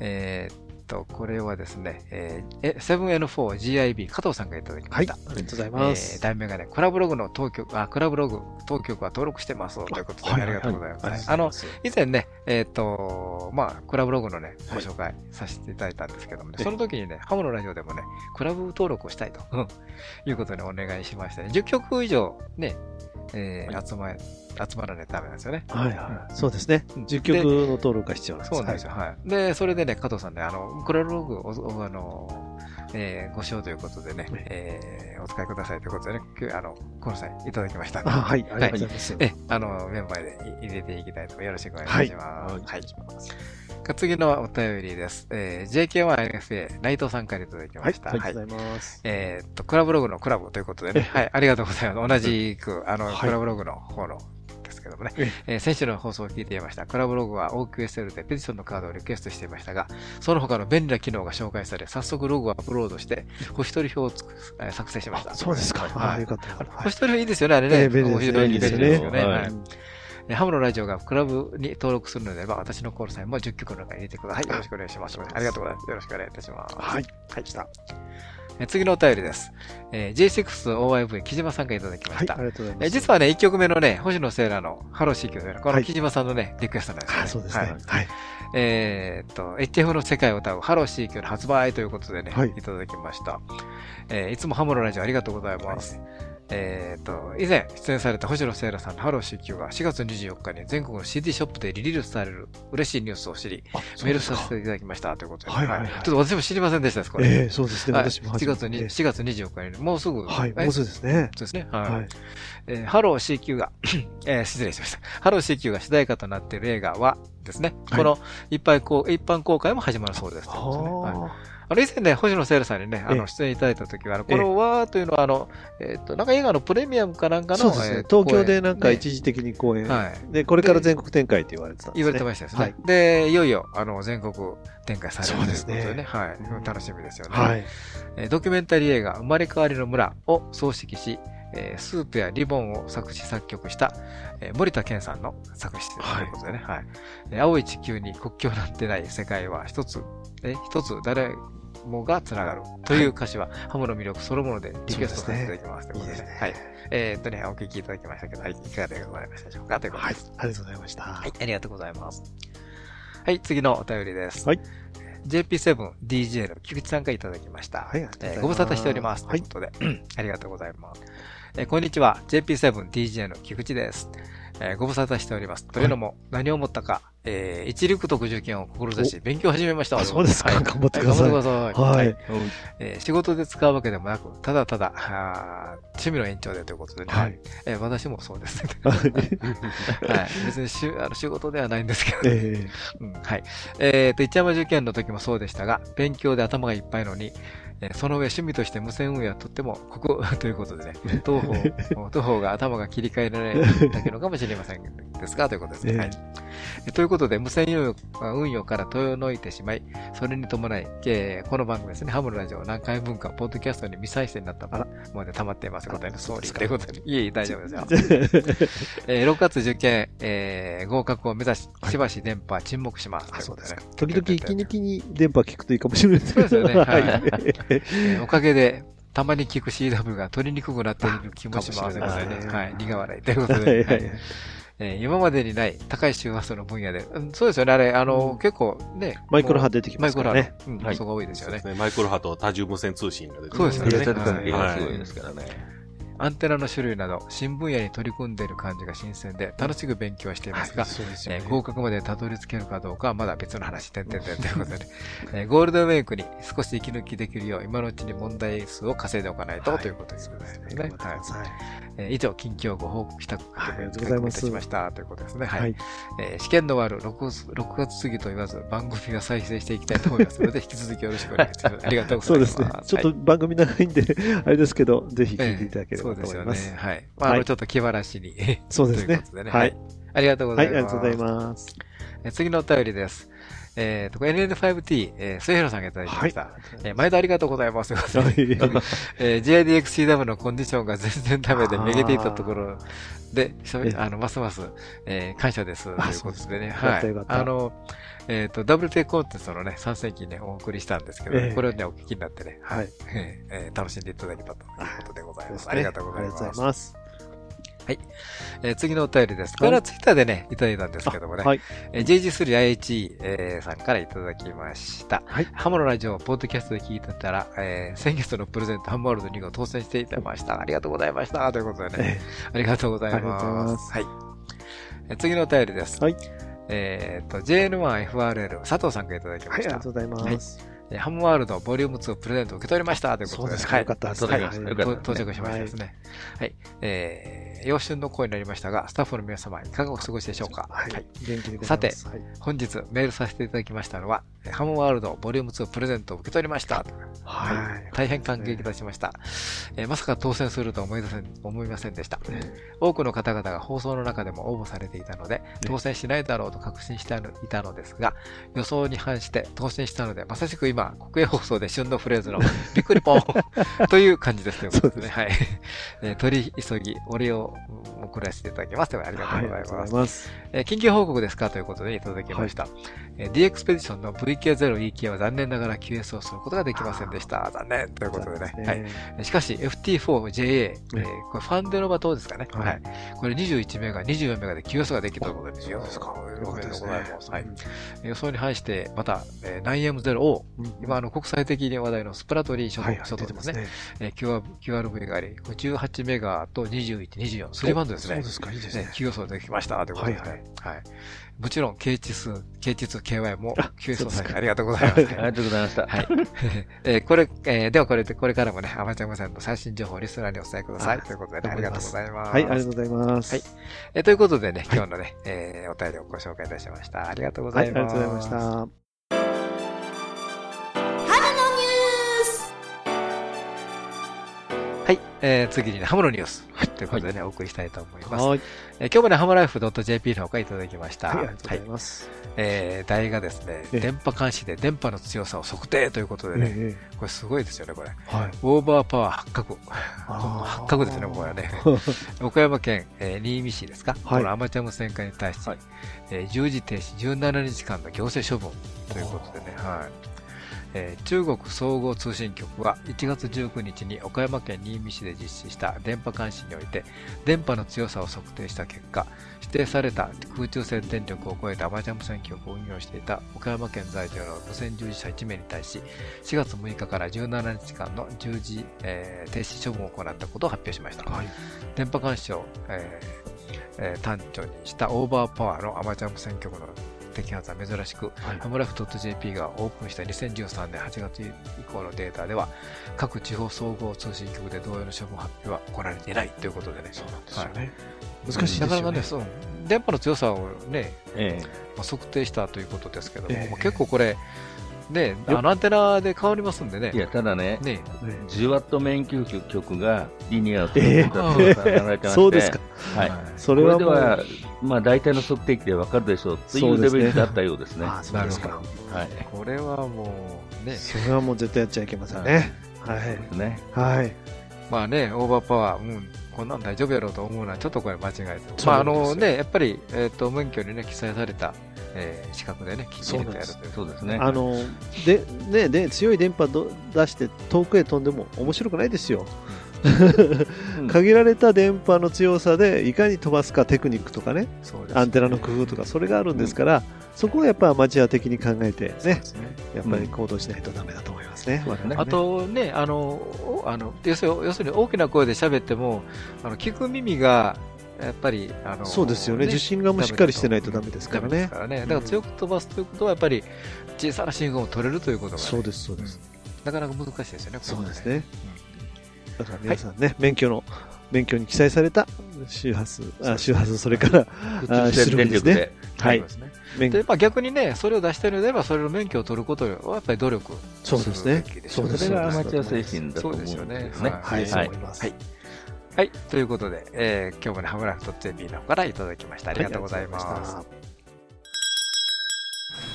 えーっと、これはですね、えーえ 7N4GIB 加藤さんがいただきまはい。した。ありがとうございえます。ー題名がね、クラブログの当局、あ、クラブログ当局は登録してますということで、ありがとうございます。あの、以前ね、えーっと、まあ、クラブログのね、ご紹介させていただいたんですけどもね、えその時にね、ハムのラジオでもね、クラブ登録をしたいとうんいうことでお願いしましたね。10曲以上ね、えー集ま、集まらないとダメなんですよね。はいはい。そうですね。うん10曲の登録が必要なんです。そうなんですよ。はい。で、それでね、加藤さんね、あの、クラブログを、おあの、えーご使用ということでね、えーお使いくださいということでね、あの、この際いただきました。あはい。ありがとうございます。え、あの、メンバーで入れていきたいとよろしくお願いします。はいはい。次のお便りです。えー JK1NFA 内藤さんからいただきまはい。した。ありがとうございます。えーっと、クラブログのクラブということでね。はい、ありがとうございます。同じく、あの、はいクラブログの方の、どもねえ。えー先週の放送を聞いていました。クラブログは OQSL でペティションのカードをリクエストしていましたが、その他の便利な機能が紹介され、早速ログをアップロードして、星取り表をえー作成しました。あそうですか。はいあよかった。はい星取り表いいですよね、あれね。えー便利ですね面白い便利ですよ便利ですよね。はいハムのラジオがクラブに登録するのであれば、私のコールサインも10曲の中に入れてください。よろしくお願いします。ありがとうございます。よろしくお願いいたします。はい。はい、した。え次のお便りです。えー J6OIV 木島さんがいただきまはい。した。ありがとうございます。え実はね、1曲目のね、星野セーラーのハローシーキューこのはい木島さんのね、リクエストなんですね。あそうですね。はいはい。えーっと、HF の世界を歌うハローシーキューの発売ということでね、はいい、ただきました。えーいつもハムのラジオありがとうございます。えっ、と、以前出演された星野聖羅さんのハロー CQ が4月24日に全国の CD ショップでリリースされる嬉しいニュースを知り、メールさせていただきましたということで、はいはいはいちょっと私も知りませんでしたです、これ。ええそうですね。はい私も4月に、初めて4月24日に、もうすぐ。はい、えもうすぐですね。そうですね。はい。はい。えーハロー CQ が、えー失礼しました。ハロー CQ が主題歌となっている映画はですね、はいこの一般公一般公開も始まるそうですね。はいはあの、以前ね、星野聖羅さんにね、あの、ええ出演いただいた時は、あの、ええこのわーというのは、あの、えっと、なんか映画のプレミアムかなんかあ。の、そうですねえー。東京でなんか一時的に公演。はいで、これから全国展開って言われてたんですね。言われてましたですね。はい。で、いよいよ、あの、全国展開されるということでね。はい。楽しみですよね。はい。えードキュメンタリー映画、生まれ変わりの村を総指揮し、えースープやリボンを作詞作曲した、えー森田健さんの作詞ということでね。はい。えー青い地球に国境なんてない世界は一つ、えー一つ誰もがつながるという歌詞は、ハムの魅力そのものでリクエストさせていただきますということでね。いいですねはい。えーっとね、お聞きいただきましたけど、はい、いかがでございましたでしょうか？ということはい。ありがとうございました。はい、ありがとうございます。はい、次のお便りです。はい。JP7DJ の菊池さんからいただきました。はいえーご無沙汰しております。ということで、ありがとうございます。えーこんにちは、JP7DJ の菊池です。えーご無沙汰しております。というのも、何を思ったか、えー一陸特受験を志し、勉強を始めました。あそうですかはい頑張ってくださいは頑張ってください。はい。えー仕事で使うわけでもなく、ただただ、あー趣味の延長でということでね。はい。えー私もそうですね。はいはい。別にしゅあの仕事ではないんですけど、えうん、はい。えっ、と、一山受験の時もそうでしたが、勉強で頭がいっぱいのに、えーその上趣味として無線運営はとっても、ここ、ということでね、東方、東方が頭が切り替えられないだけのかもしれませんですが、ということですね。ええはい。えということで、無線運用から遠のいてしまい、それに伴い、えーこの番組ですね、ハムのラジオ何回分か、ポッドキャストに未再生になったもので溜まっていますことで、総理ということで、いえいえ、大丈夫ですよ。えー6月受験、えー合格を目指し、しばし電波沈黙します。あ、そうですか。とい。時々息抜きに電波聞くといいかもしれないですそうですよね。はい。おかげで、たまに聞く CW が取りにくくなっている気もしますね。はい。苦笑い。ということはいで。はいえー今までにない高い周波数の分野で、うんそうですよね。あれ、あの、結構ね。マイクロ波で出てきますからね。うん、はいそこが多いですよね。ね。マイクロ波と多重無線通信が出てそうですよね。デジタル関係がすごいですからね。アンテナの種類など、新分野に取り組んでいる感じが新鮮で、楽しく勉強していますが、そうですよね。えー合格までたどり着けるかどうかはまだ別の話、点々点ということでね、えーゴールデンウィークに少し息抜きできるよう、今のうちに問題数を稼いでおかないと、はいということですね。頑張ってくださいえー以上、近況をご報告したありがとうございますたしました、ということですね。はい。はい。えー試験の終わる 6, 月6月過ぎと言わず、番組が再生していきたいと思いますので、引き続きよろしくお願いします。ありがとうございます。そうですね。ちょっと番組長いんで、あれですけど、ぜひ聞いていただければと思います。ええそうですよね。はい。まあ、あの、はいちょっと気晴らしに。そうですね ということでね。ははいい。ありがとうごはい、ざいます。ありがとうございます。え次のお便りです。えっ、と、NN5T、えー、末広さんがいただきました。はいえー毎度ありがとうございます。はい えー GIDXCW のコンディションが全然ダメであーめげていたところで、あの、ますます、えー感謝です。というあことでね。はいよかったよかったあの、えっ、と、WT コンテストのね、参戦記ね、お送りしたんですけど、ええこれをね、お聞きになってね、はい。えーえー楽しんでいただけたということでございます。ありがとうございありがとうます。ござい。えー次のお便りです。これはツイッターでね、いただいたんですけどもね。はい。えー JG3IHE、えーさんからいただきました。はいハモのラジオをポッドキャストで聞いてたら、えー先月のプレゼントハンマールド2号当選していただきました。ありがとうございました。ということでね。えありがとうございま。ますすはい。えー次のお便りです。はい。えっと、JN1FRL 佐藤さんからいただきはい、ありました。がとうございます。えーハムワールドボリューム2プレゼントを受け取りました。ということで。はいそうですかよかったですね到到着しましたですね。はい。えー、幼春の声になりましたが、スタッフの皆様いかがお過ごしでしょうか？はい。元気でござさて。はい。本日メールさせていただきましたのは、えーハムワールドボリューム2プレゼントを受け取りました。はい。大変感激いたしました。えーまさか当選するとは思いません思いませんでした。多くの方々が放送の中でも応募されていたので、当選しないだろうと確信していたのですが、予想に反して当選したので、まさしく今、国営放送で旬のフレーズのびっくりポン という感じですということですね。はい。えー取り急ぎ、お礼を送らせていただきます。ではありがとはい、うございます。ざいます。えー緊急報告ですかということでいただきました。えー D エクスペディションの VK0E 系は残念ながら QS をすることができませんでした。残念ということでね。はい。えーしかし FT4JA、えーこれファンデノバ島ですかね。はいはい。これ21メガ、24メガで QS ができたということですよ。そうですか。はい。予想に反して、また、えー 9M0O、うん今あの国際的に話題のスプラトリー諸はい、島でね。出てますすね。えー QR QRV があり、これ18メガと21、24、スリーバンドですね。そうですか、いいですね。9予想できました。ということで、ね。はいはい。もちろん、KT 数、KT 2 KY もあ9予想さんありがとうございます。ありがとうございました。はい。えーこれ、えーではこれで、これからもね、アマチュア無線の最新情報をリスナーにお伝えください。あということで、ね、ありがとうございます。はい、ありがとうございます。はいえーということでね、今日のね、えーお便りをご紹介いたしました。ありがとうござはい、あいます。りがとうございました。はい。えー次にね、ハムのニュース。ということでね、お送りしたいと思います。はい、えー今日もね、ハムライフ .jp の方からいただきました。はい、ありがとうございます。えー題がですね、ええ電波監視で電波の強さを測定ということでね、えこれすごいですよね、これ。えはい。オーバーパワー八角。あー八角ですね、これはね。岡山県、えー新見市ですか、はいこのアマチュア無線化に対して、はいえー従事停止17日間の行政処分ということでね、はいえー中国総合通信局は1月19日に岡山県新見市で実施した電波監視において電波の強さを測定した結果指定された空中線電力を超えたアマチュア無線局を運用していた岡山県在住の無線従事者1名に対し4月6日から17日間の従事、えー停止処分を行ったことを発表しました、はい。電波監視を、えーえー端緒にしたオーバーパワーのアマチュア無線局の摘発は珍しく、はいハムラフ .jp がオープンした2013年8月以降のデータでは各地方総合通信局で同様の処分発表は行われていないということでね。そうなんですよはいね。難しいですよね。なかなかね、そう、電波の強さをね、えまあ、測定したということですけども、ええまあ結構これ、ね、あのアンテナで変わりますんでねえ。い。や、ただね、ね、ね10ワット免許局がリニアを作ええったと考えてまして、そうですか。はい。それはでは、まあ、大体の測定器でわかるでしょうっていうレベルだったようですね。あそうですか。はい。これはもうね、それはもう絶対やっちゃいけませんね。はそういで。すね。はい。まあね、オーバーパワー、うん、こんなん大丈夫やろうと思うのは、ちょっとこれ間違いで。そうまあ、あのね、やっぱり、えっ、と、免許にね、記載された、えー資格でね、きっちりとやるという。そうですね。あの、で、ね、で、強い電波ど出して遠くへ飛んでも面白くないですよ。うん。限られた電波の強さでいかに飛ばすかテクニックとかね、そうですアンテナの工夫とか、それがあるんですから、そこをやっぱアマチュア的に考えてね、やっぱり行動しないとダメだと思いますね。そうですね。あとね、あの、おあの要するに大きな声で喋っても、あの聞く耳が、やっぱり、あのそうですよね。受信がもしっかりしてないとダメですからねダメです。からね。だから強く飛ばすということは、やっぱり小さな信号を取れるということが、ね、そうです、そうです。なかなか難しいですよね、これそうですね。だから皆さんね、免許の、免許に記載された周波数、あ周波数、それから、空中線電力で。はいそうで。すね免で、まあ、逆にね、それを出しているのであれば、それの免許を取ることはやっぱり努力そうですねするべきでしょそうですそれがアマチュア精神だと思うんですそうですよね。ねはい、そうはい。はいはい。ということで、えー今日もね、ハムラフ .jp の方からいただきました。ありがとうございます。は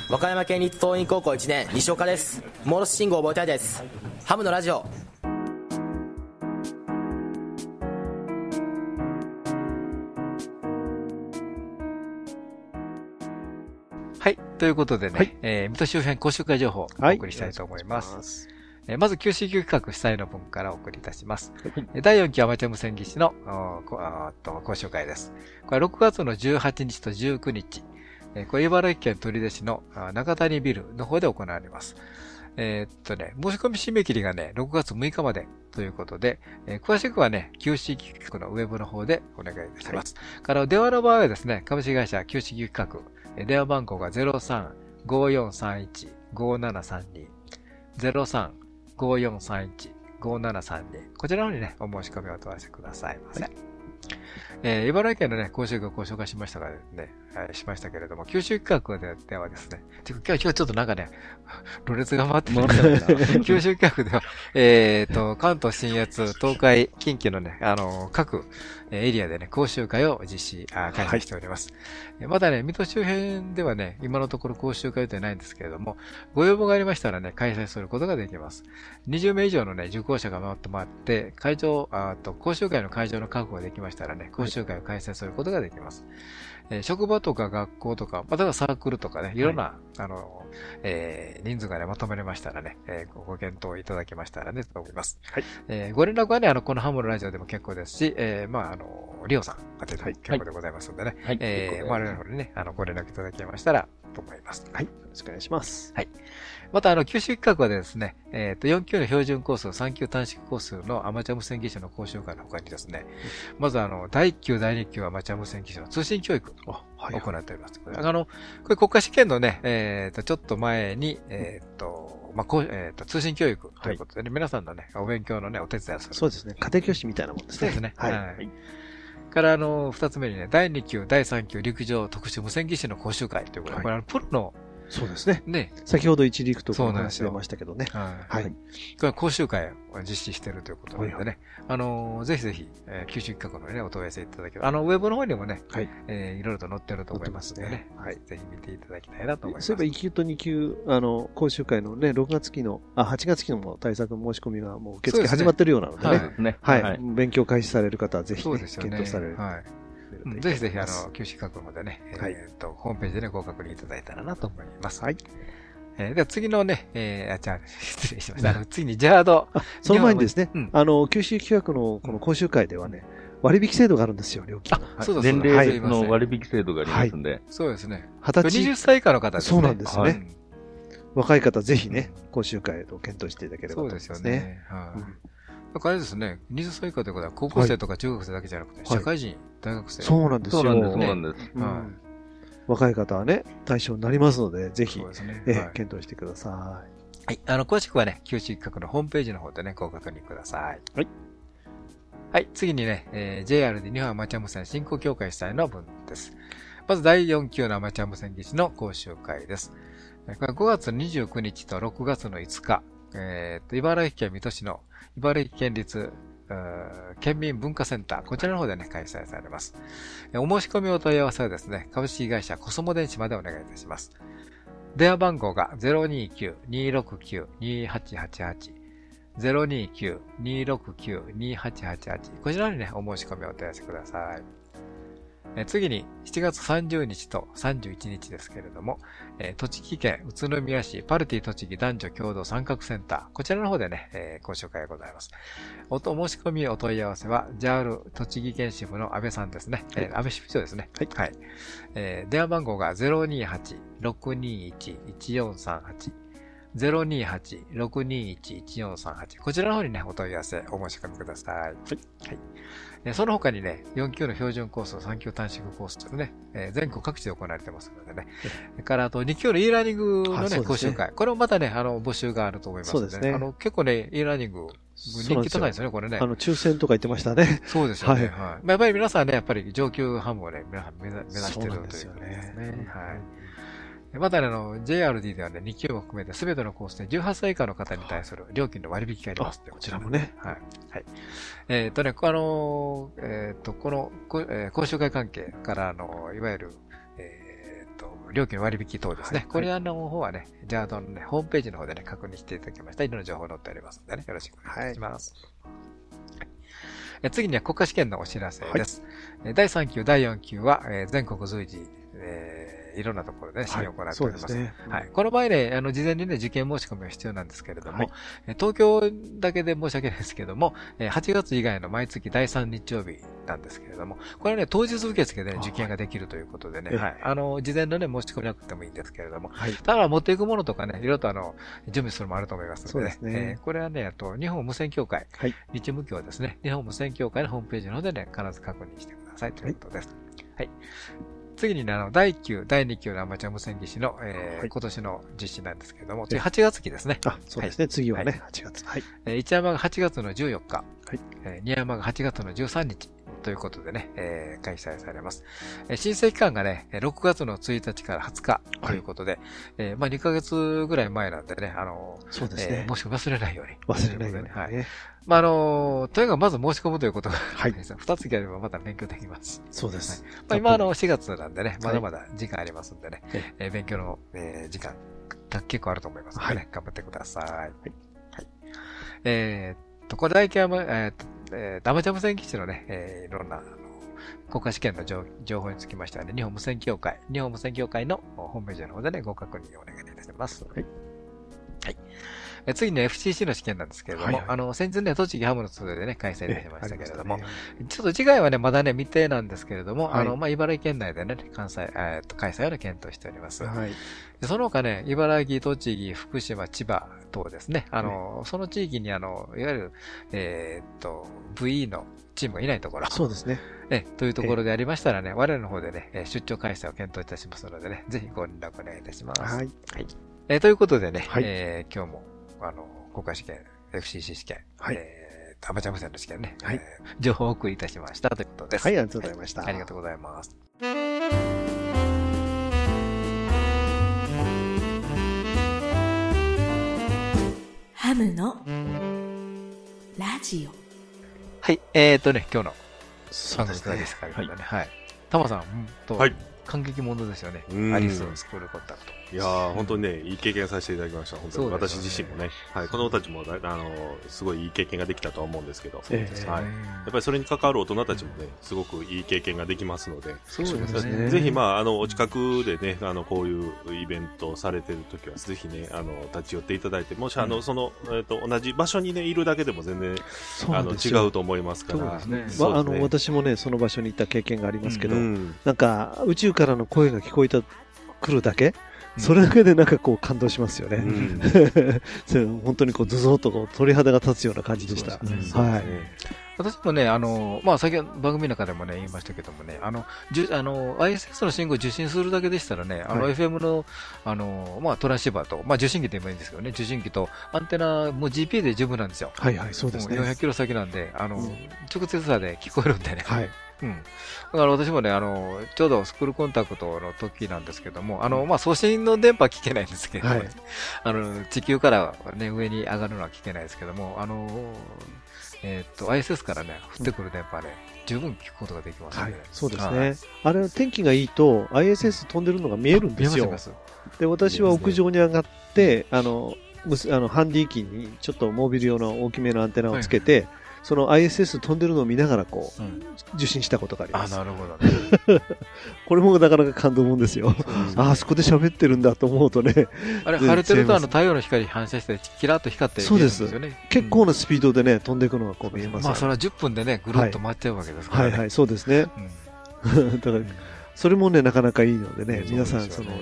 和歌山県立東院高校1年西岡ですモールス信号覚えたいですハムのラジオはい。ということでね、はいえー水戸周辺講習会情報をおはい送りしたいと思います。す。えーまず、QCQ 企画主催の分からお送りいたします。えー第4期アマチュア無線技師のおーこあーっと講習会です。これは6月の18日と19日、えーこれ茨城県取手市の中谷ビルの方で行われます。えーっとね、申し込み締め切りがね、6月6日までということで、えー詳しくはね、QC 企画のウェブの方でお願いいたします。から電話の場合はですね、株式会社 QC 企画、えー電話番号が03-5431-5732、5431-5730、こちらの方にね、お申し込みをお問い合わせくださいませ。はいえー茨城県のね、講習会をご紹介しましたがね、はいしましたけれども、九州企画でではですね、今日今日ちょっとなんかね、ろれつが回ってるんだけど九州企画では、えっ、と、関東信越、東海、近畿のね、あの、各えーエリアでね、講習会を実施、あ開催しております。えーまだね、水戸周辺ではね、今のところ講習会予定ないんですけれども、ご要望がありましたらね、開催することができます。20名以上のね、受講者が回って回って、会場、ああと講習会の会場の確保ができましたらね、ね、講習会を開催することができます。えー職場とか学校とか、まあ、例えばサークルとかね、いろんな、あの、えー人数がね、まとめれましたらね、えーごご検討いただけましたらね、と思います。はいえーご連絡はね、あの、このハムのラジオでも結構ですし、えーまあ、あの、リオさん宛てでも結構でございますんでね、はい。えー、我々にね、あの、ご連絡いただけましたら、と思います。はい。よろしくお願いします。また、あの、九州企画はですね、えっ、と、4級の標準コース、3級短縮コースのアマチュア無線技師の講習会の他にですね、まずあの、第1級、第2級アマチュア無線技師の通信教育をは行っております。あの、これ国家試験のね、えっ、と、ちょっと前に、えっ、と、まあ、こう、えっ、と、通信教育ということでね、皆さんのね、お勉強のね、お手伝いをする。そうですね。家庭教師みたいなもんですね。そうですね。はい。はい。から、あの、二つ目にね、第2級、第3級陸上特殊無線技師の講習会ということで、はいこれあの、プロのそうですね。ね、先ほど一陸とか話出ましたけどね。はい。はい。これは講習会を実施しているということなのでね、はいあのーぜひぜひ、えー九州企画のね、お問い合わせいただければ、あの、ウェブの方にもね、はい。えーいろいろと載ってると思いますのでね、載ってますねぜひ見ていただきたいなと思います。そういえば1級と2級、あの、講習会のね、6月期の、あ、8月期のも対策申し込みがもう受付始まってるようなのでね。そうですですね。はい。勉強開始される方はぜひ。検討される。はい。うんぜひぜひ、あの、九州企画の方でね、えっと、ホームページでね、ご確認いただいたらなと思います。はい。えーでは次のね、えー、あ、じゃあ、失礼しました。あの、次にジャード。その前にですねうん、あの、九州企画のこの講習会ではね、割引制度があるんですよ、料金の。そうです年齢の割引制度がありますんで。そうですね。二十歳20歳以下の方ですね。そうなんですねはい若い方ぜひね、講習会を検討していただければとそうで思いますすよねね。。はいうんだからあれですね、20歳以下ということは、高校生とか中学生だけじゃなくて、社会人、大学生。そうなんですよ。そうなんです、そうなんです。うんは若い方はね、対象になりますので、ぜひね。ええはい検討してくださはい。あの、詳しくはね、九州企画のホームページの方でね、ご確認ください。はい。はい。次にね、えー JR で日本アマチュア無線振興協会主催の分です。まず第4級のアマチュア無線技師の講習会です。えーこれは5月29日と6月の5日、えーと、茨城県水戸市の茨城県立県民文化センター、こちらの方でね、開催されます。お申し込みお問い合わせはですね、株式会社コスモ電子までお願いいたします。電話番号が029-269-2888 029-269-2888こちらにね、お申し込みお問い合わせください。えー次に、7月30日と31日ですけれども、えー栃木県宇都宮市パルティ栃木男女共同参画センター、こちらの方でね、えー講習会がございます。おとお申し込みお問い合わせは、JAL 栃木県支部の安倍さんですね。えー安倍支部長ですね。はいえー電話番号が028-621-1438。028-621-1438こちらの方にね、お問い合わせ、お申し込みください。はい。はい。えーその他にね、4級の標準コース、3級短縮コースというね、えー全国各地で行われてますのでね。それから、あと、2級の e ラーニングのね、講習会。これもまたね、あの、募集があると思いますので、そうですねあの、結構ね、e ラーニング、人気高いですよね、これねい。あ。の、抽選とか言ってましたね。そうですよね。はいはい。まあ、やっぱり皆さんね、やっぱり上級ハムをね、皆さん目指してるそうなんですよということですねね。はい。またね、あの、JRD ではね、2級も含めて全てのコースで18歳以下の方に対する料金の割引がありますあこちらもね。はい。はい。えっ、とね、あのー、えっ、と、この、こえー講習会関係から、あの、いわゆる、えっ、と、料金割引等ですね。はいこれらの方はね、ジャードのね、ホームページの方でね、確認していただきました。いろんな情報載っておりますのでね、よろしくお願いします。え次には国家試験のお知らせです。え第3級、第4級は、えー全国随時、えーいろんなところで試験を行っております。そうですね。はい。この場合ね、あの、事前にね、受験申し込みが必要なんですけれども、はいえー東京だけで申し訳ないですけども、えー8月以外の毎月第3日曜日なんですけれども、これはね、当日受付で、受験ができるということでね、ええはい。あの、事前のね、申し込みなくてもいいんですけれども、はい。ただ持っていくものとかね、いろいろとあの、準備するのもあると思いますので、そうですねえーこれはね、あと、日本無線協会、はい日無協ですね、日本無線協会のホームページの方でね、必ず確認してくださいということです。はい。次にね、あの、第1級、第2級のアマチュア無線技師の、えーはい今年の実施なんですけれども、次8月期ですね。あ、そうですね。次ははね、8月。はい。えー一山が8月の14日、はいえー二山が8月の13日ということでね、えー開催されます。えー申請期間がね、えー6月の1日から20日ということで、えーまあ2ヶ月ぐらい前なんでね、あのーそうですねえー。もし忘れないように。忘れないようにはい。ね。まあ、あのーとにかくまず申し込むということが、はい二つやればまた勉強できます。そうです。まあ、今あの4月なんでね、まはいだまだ時間ありますんでね、ええー勉強の、えー時間が結構あると思いますのでね、頑張ってください。はい。えーっと、これ大体は、えーっと、えーとアマチュア無線基地のね、えーいろんな、あの国家試験の情情報につきましてはね、日本無線協会、日本無線協会のホームページの方でね、ご確認をお願いいたします。はい。はい。え次の FCC の試験なんですけれども、はいはいあの、先日ね、栃木ハムの通でね、開催いたしましたけれども、ねちょっと次回はね、まだね、未定なんですけれども、はいあの、まあ、茨城県内でね、関西、えー開催をね検討しております。はい。でその他ね、茨城、栃木、福島、千葉等ですね、あの、その地域にあの、いわゆる、えーっと、VE のチームがいないところ、そうですね。え、というところでありましたらね、我々の方でね、えー出張開催を検討いたしますのでね、ぜひご連絡お願いいたします。はい。えーということでね、はいえー今日も、あの、国家試験、FCC 試験、はいえーアマチュア無線の試験ね、はいえー情報をお送りいたしましたということです。はい、ありがとうございました。ありがとうございます。ハムのラジオ。はい、えーとね、今日のそうですね。ですか、はい、はい。タマさん、うんと、はい。感激ものですよね。う。ん。アリスのスクールコンタクト。いやー、本当にね、いい経験させていただきました。本当にね自身もね。はい。子供たちも、あの、すごいいい経験ができたとは思うんですけど。ええはい。やっぱりそれに関わる大人たちもね、すごくいい経験ができますので、そうですねぜひ、まあ、あの、お近くでね、あの、こういうイベントをされてるときは、ぜひね、あの、立ち寄っていただいて、もし、あの、その、えっと、同じ場所にね、いるだけでも全然、あの、違うと思いますから。そうですねまあ、あの、私もね、その場所に行った経験がありますけど、うんなんか、宇宙からの声が聞こえた、来るだけ、それだけでなんかこう感動しますよね。うん 本当にこう、ズゾーっとこう鳥肌が立つような感じでした。そうですはい。私もね、あの、まあ、先ほど番組の中でもね、言いましたけどもね、あの、じゅあの、ISS の信号を受信するだけでしたらね、あの、はい FM の、あの、まあ、トランシーバーと、まあ、受信機でもいいんですけどね、受信機と、アンテナ、もう GP で十分なんですよ。はいはい、そうですね。も400キロ先なんで、あの、うん直接差で聞こえるんでね。はい。うん。だから私もね、あの、ちょうどスクールコンタクトの時なんですけども、あの、まあ、送信の電波は聞けないんですけど、はい あの、地球からね、上に上がるのは聞けないですけども、あの、えーっと、ISS からね、降ってくる電波ね、十分聞くことができますはいね。。そうですはいね。あれ、天気がいいと、ISS 飛んでるのが見えるんですよ。で、私は屋上に上がって、あの、あのハンディ機にちょっとモービル用の大きめのアンテナをつけて、その ISS 飛んでるのを見ながらこう、うん受信したことがありまあ、す。なるほどね。これもなかなか感動もんですよ。ああそこで喋ってるんだと思うとね、あれ、晴れてるとあの太陽の光反射して、キラッと光って見えそうでするんですよね。結構なスピードでね、飛んでいくのがこう見えますよまあ、それは10分でね、ぐるっと回っちゃうわけですからね。はいはい、そうですね。うん だから、それもね、なかなかいいのでね、うん皆さん、そのね、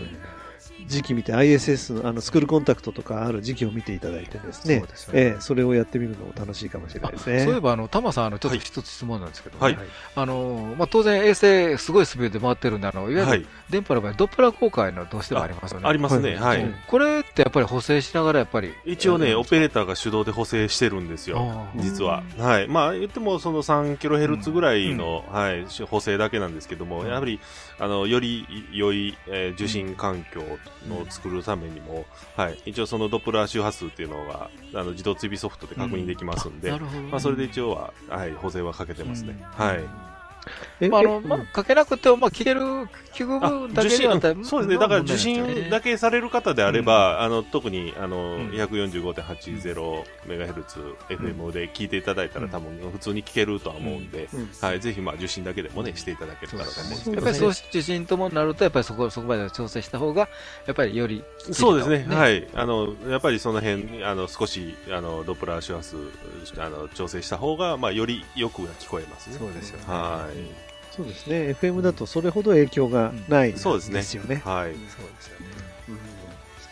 時期見て、ISS の、あの、スクールコンタクトとかある時期を見ていただいてですねそねええ、それをやってみるのも楽しいかもしれないですね。そういえば、あの、タマさん、あの、ちょっとはい一つ質問なんですけど、はいあの、まあ、当然衛星すごいスピードで回ってるんで、あの、いわゆるはい。電波の場合、ドップラー効果のどうしてもありますよね。ありますね。ははいこれってやっぱり補正しながらやっぱり。一応ね、うんオペレーターが手動で補正してるんですよ。あー実は。はい。まあ、言っても、その 3kHz ぐらいの、はい、補正だけなんですけども、うんやはり、あの、より良い、えー受信環境の作るためにも、はい。一応そのドップラー周波数っていうのが、あの、自動追尾ソフトで確認できますんで、なるほど。まあ、それで一応は、はい、補正はかけてますね。うんはい。えまあ、あの、えまあ、かけなくても、まあ、聞ける、聞くあ分だけではそうですね、だから受信だけされる方であれば、あの特にあの、ん。145.80MHz、FM で聞いていただいたら、多分普通に聞けるとは思うんで、うん。はい、ぜひまあ受信だけでもね、していただけたらと思うんです。けどやっぱりそう受信ともなると、やっぱりそこ、そこまで調整した方が、やっぱりより、そうですね、はい。あの、やっぱりその辺、あの、少し、あの、ドップラー周波数、あの、調整した方が、まあ、よりよく聞こえますね。そうですよね。はい。そうですね、FM だとそれほど影響がないんそうですね。ですよね。はい。そうですよね。うんそ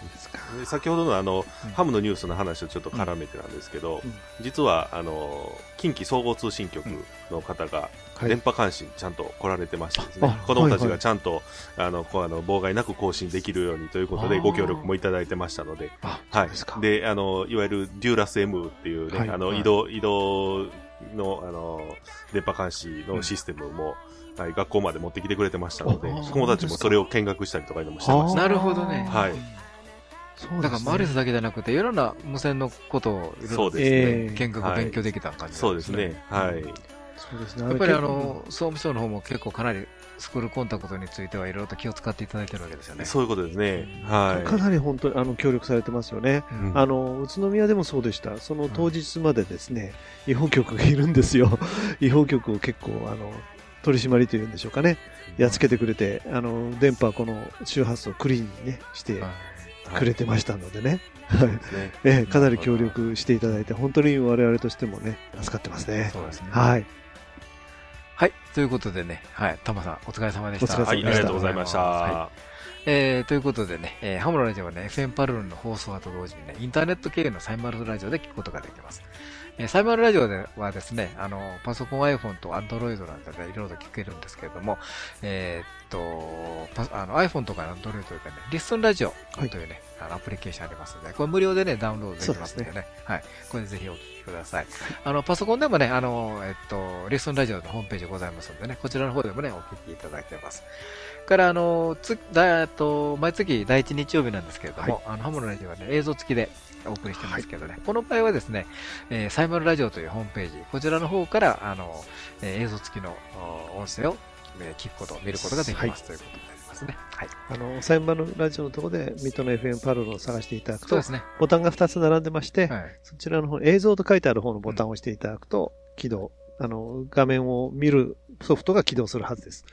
うですか。で先ほどのあの、うんハムのニュースの話とちょっと絡めてなんですけど、うん実はあの近畿総合通信局の方がはい電波監視にちゃんと来られてましてですね、あ子供たちはいはいがちゃんと、あのこうあの妨害なく更新できるようにということでご協力もいただいてましたので、あ、はいですか。であのいわゆるデューラス M っていうね、はいあのはい移動移動のあの電波監視のシステムも、はい、学校まで持ってきてくれてましたのであ子供たちもそれを見学したりとかいうのもしてました。なるほどね。はいそうねだからマリスだけじゃなくて、いろんな無線のことをそうですね。ええ見学、勉強できた感じそうですね。はい。そうですね。やっぱりあの、総務省の方も結構かなりスクールコンタクトについてはいろいろと気を使っていただいてるわけですよね。そういうことですね。はい。かなり本当にあの協力されてますよね。うんあの、宇都宮でもそうでした。その当日までですね、違法局がいるんですよ。違法局を結構、あの、取り締まりというんでしょうかね、やっつけてくれて、あの、電波、この周波数をクリーンにね、してくれてましたのでね。はい。えかなり協力していただいて、本当に我々としてもね、助かってますね。そうですね。はい。はい。ということでね、はい。タマさん、お疲れ様でした。お疲れ様でしたはい、ありがとうございました。はいえー、ということでね、えー、ハムのラジオはね、FM パルルンの放送と同時にね、インターネット経由のサイマルラジオで聞くことができます。えー、サイマルラジオではですね、あの、パソコン、iPhone と Android なんかでいろいろと聞けるんですけれども、えーっと、パあの iPhone とか Android でね、リッスンラジオというね、あのアプリケーションありますので、これ無料でね、ダウンロードできますのでね、はい。これでぜひお聞きください。あの、パソコンでもね、あの、えっと、リッスンラジオのホームページございますのでね、こちらの方でもね、お聞きいただけます。から、あの、つ、だ、えっと、毎月第一日曜日なんですけれども、あの、ハムのラジオはね、映像付きでお送りしてますけどね、この場合はですね、えーサイマルラジオというホームページ、こちらの方から、あの、えー映像付きのお音声を、えー聞くこと、見ることができます、はいということになりますね。はい。あの、サイマルラジオのところで、水戸の FM パルルを探していただくとそうで、すね。ボタンが2つ並んでまして、はい。そちらの方、映像と書いてある方のボタンを押していただくと、起動、あの、画面を見るソフトが起動するはずです。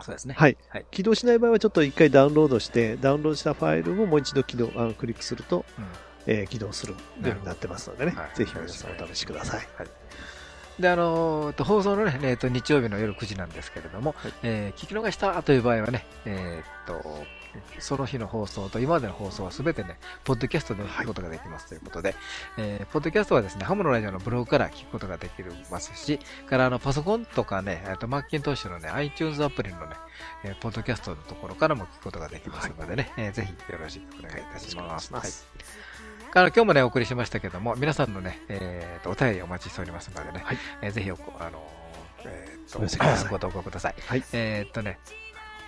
そうですね。はい。はい。起動しない場合はちょっと一回ダウンロードして、ダウンロードしたファイルをもう一度起動、あのクリックすると、うん。えー起動するようになってますのでね、はいぜひ皆さんお試しください。で、あのーと放送のね、えーと、日曜日の夜9時なんですけれども、えー聞き逃したという場合はね、えーっと、その日の放送と今までの放送はすべてね、ポッドキャストで聞くことができますということで、えーポッドキャストはですね、ハムのラジオのブログから聞くことができますし、からあのパソコンとかね、あとマッキントッシュのね、iTunes アプリのね、えーポッドキャストのところからも聞くことができますのでね、えーぜひよろしくお願いいたします。はいから今日もね、お送りしましたけども、皆さんのね、えーと、お便りお待ちしておりますのでね、えーぜひおこ、あのー、えーと、お寄せくださいご投稿ください。はい。えーっとね、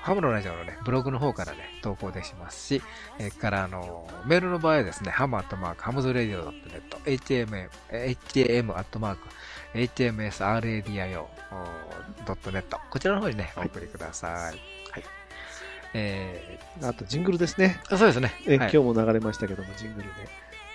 ハムのラジオのね、ブログの方からね、投稿できますし、えーから、あのー、メールの場合はですね、ハムアットマーク、ハムズラディオ .net、htm、アットマーク、hmsradio.net、こちらの方にね、お送りください。はい。えあと、ジングルですね。そうですね。はいえ今日も流れましたけども、ジングルで、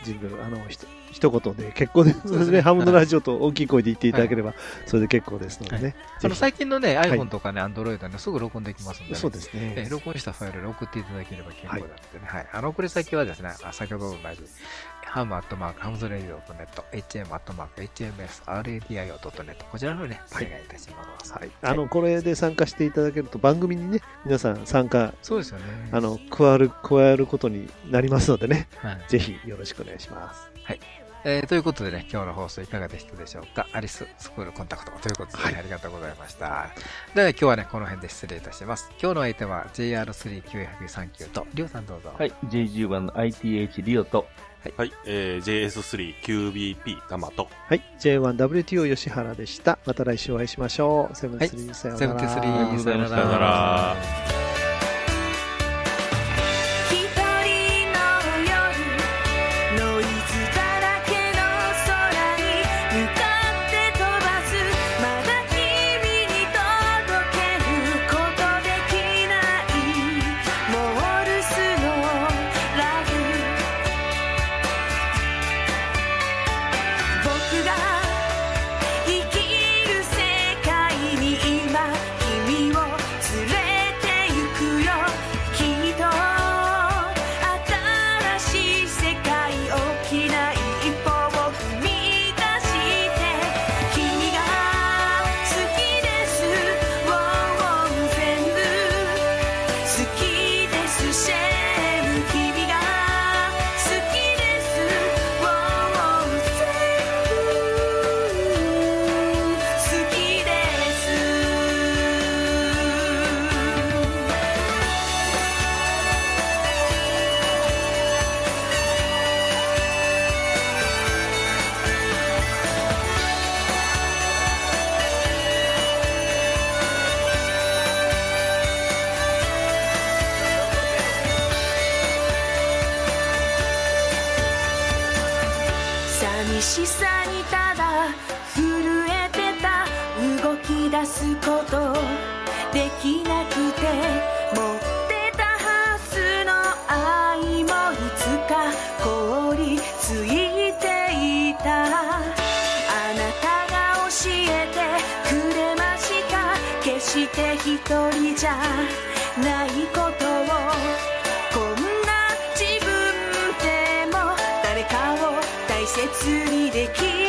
ジングル、あの、ひと一言で結構です。それでね、ハムのラジオと大きい声で言っていただければ、それで結構ですのでね。あの、ぜ最近のね、い iPhone とかね、Android はね、すぐ録音できますんで。そうですね。えー録音したファイルで送っていただければ結構だってね。はい。あの、送り先はですね、あ先ほどと同じ、ハムアットマーク、ハムズレディオ .net、hm アットマーク、hmsradio.net、こちらの方にね、お願いいたします。はい。あの、これで参加していただけると、番組にね、皆さん参加、そうですよね。あの、加わる、加えることになりますのでね、はいぜひよろしくお願いします。えーということでね、今日の放送いかがでしたでしょうか？アリススクールコンタクトということで、ねはいありがとうございました。では今日はね、この辺で失礼いたします。今日の相手は JR3939 と、りょうさんどうぞ。はい、JG1 の ITH リオと、はい、えー、JS3QBP タマと、はい。J1WTO 吉原でした。また来週お会いしましょう。セブンスリーさようなら。セブンスリー、さよなさよなら。切にできる